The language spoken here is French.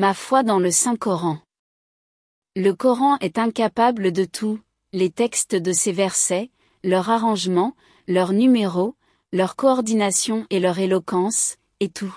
Ma foi dans le Saint-Coran. Le Coran est incapable de tout, les textes de ses versets, leur arrangement, leur numéro, leur coordination et leur éloquence, et tout.